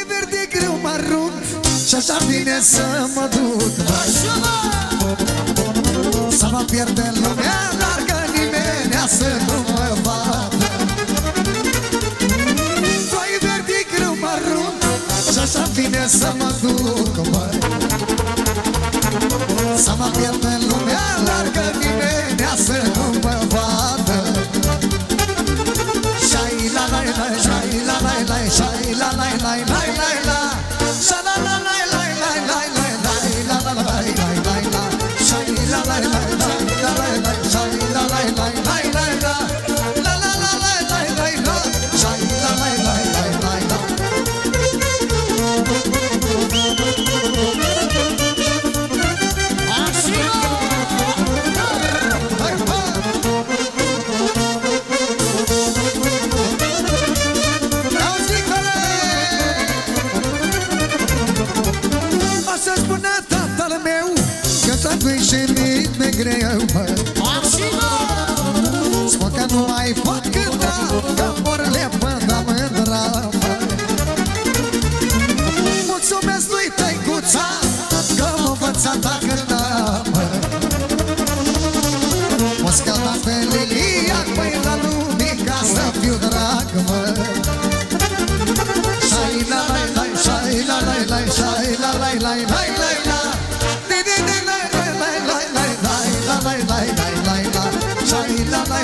e verde greu mă rup Și așa vine să mă duc. Să mă pierde lumea Dar că nimeni să nu mă vadă. Doi verde greu mă rup Și așa vine să mă duc. Să mă pierde lumea Dar că nimeni să nu mă vadă. la la la la la.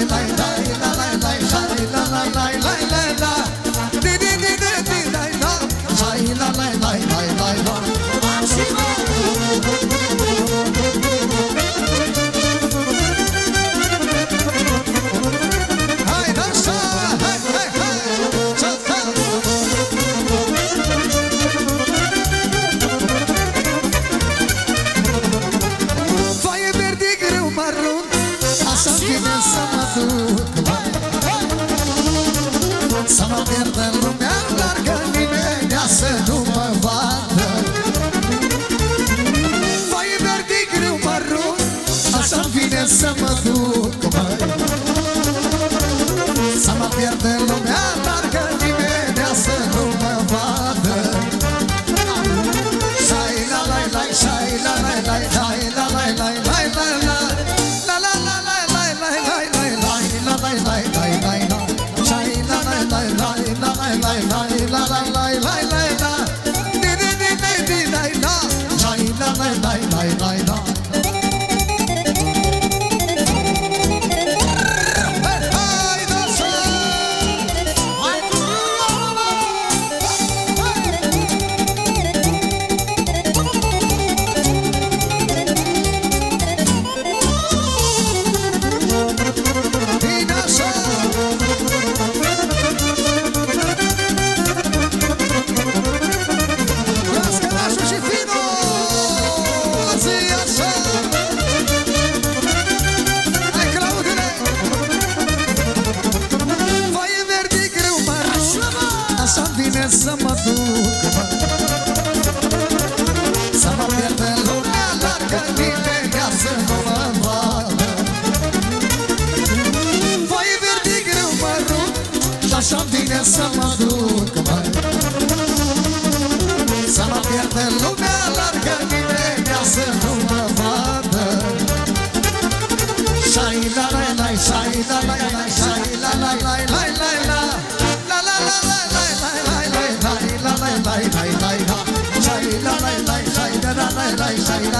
vai, vai, vai. lay, lay, lay.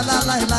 la la la.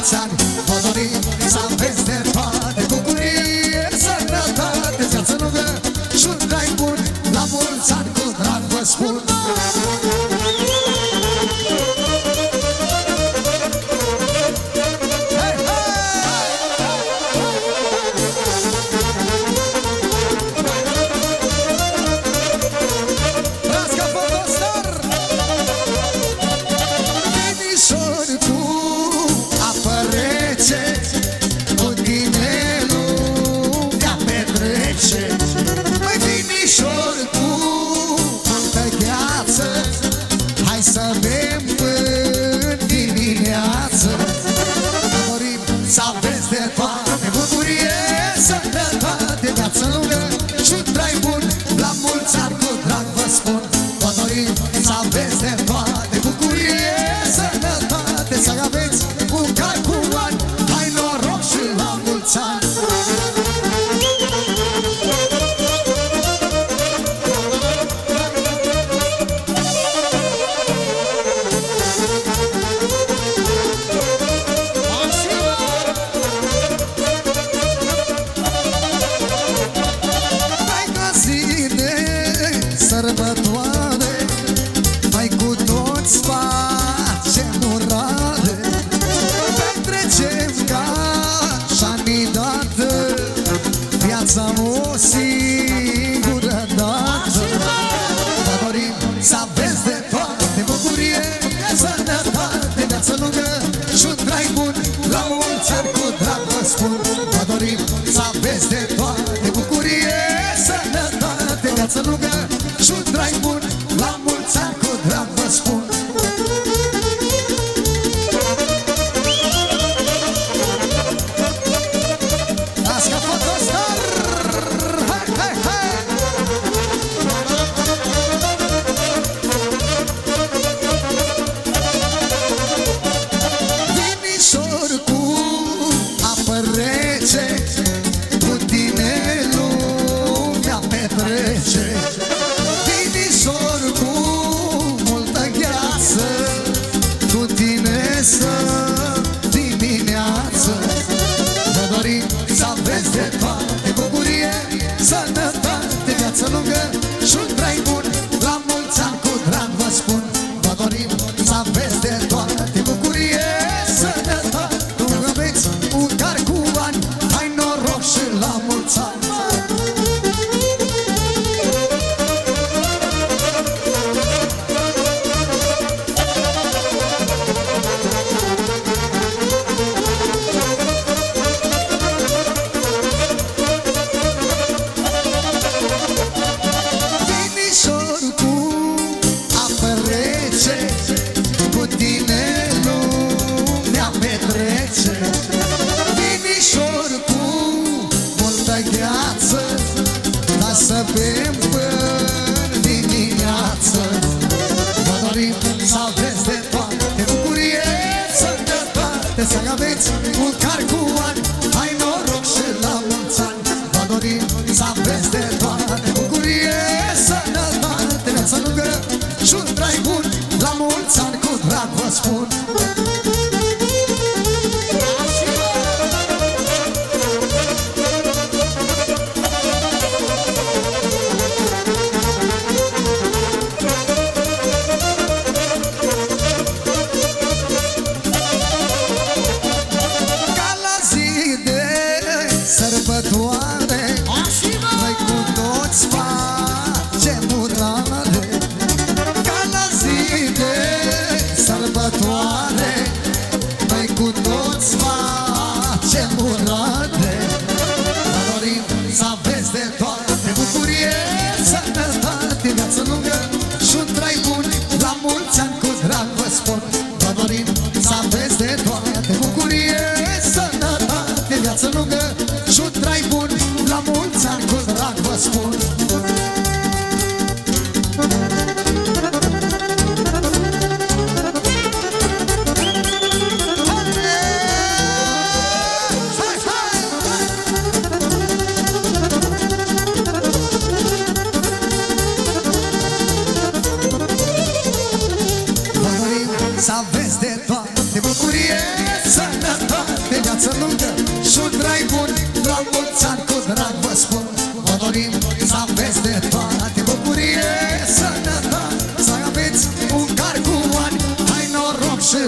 outside. Salvez de time.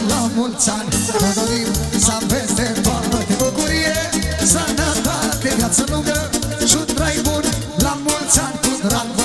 la mulți ani Vă dorim să aveți de toamnă de bucurie Sănătate, viață lungă și un trai bun La mulți ani cu drag.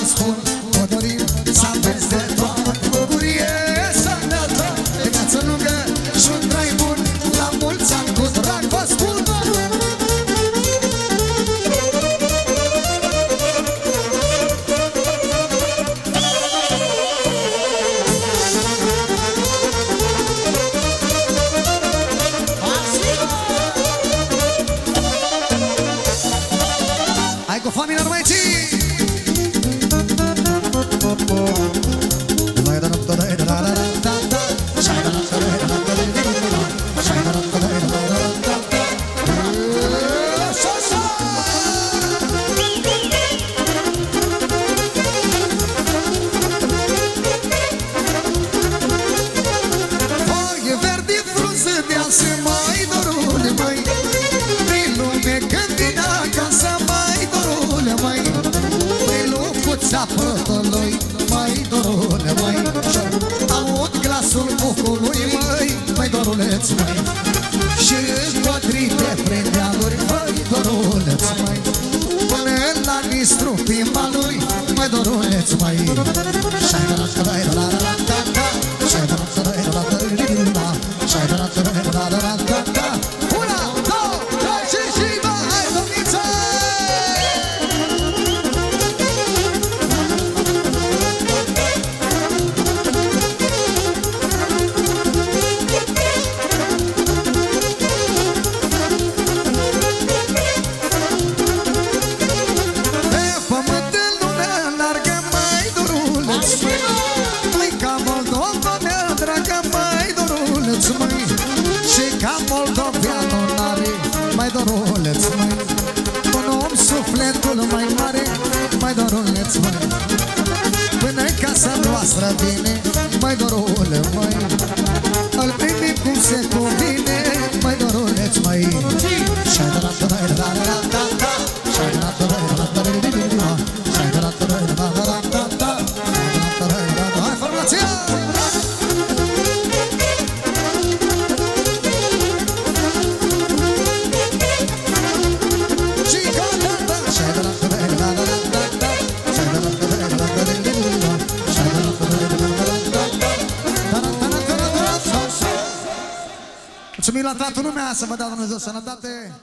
dorulăți mai. Și împotrive prin dealuri Măi dorulăți mai. Până la distru prin valuri Măi dorulăți mai. Și-ai dat că Ca moldoveanul n-are Mai doruleț, mai Un om sufletul mai mare Mai doruleț, mai Până casa noastră vine Mai dorule, mai Îl primi cum se cuvine Mai doruleț, mai Și-a dat la doruleț, mai Și-a dat la doruleț, mai mulțumesc lumea, să vă dea Dumnezeu sănătate.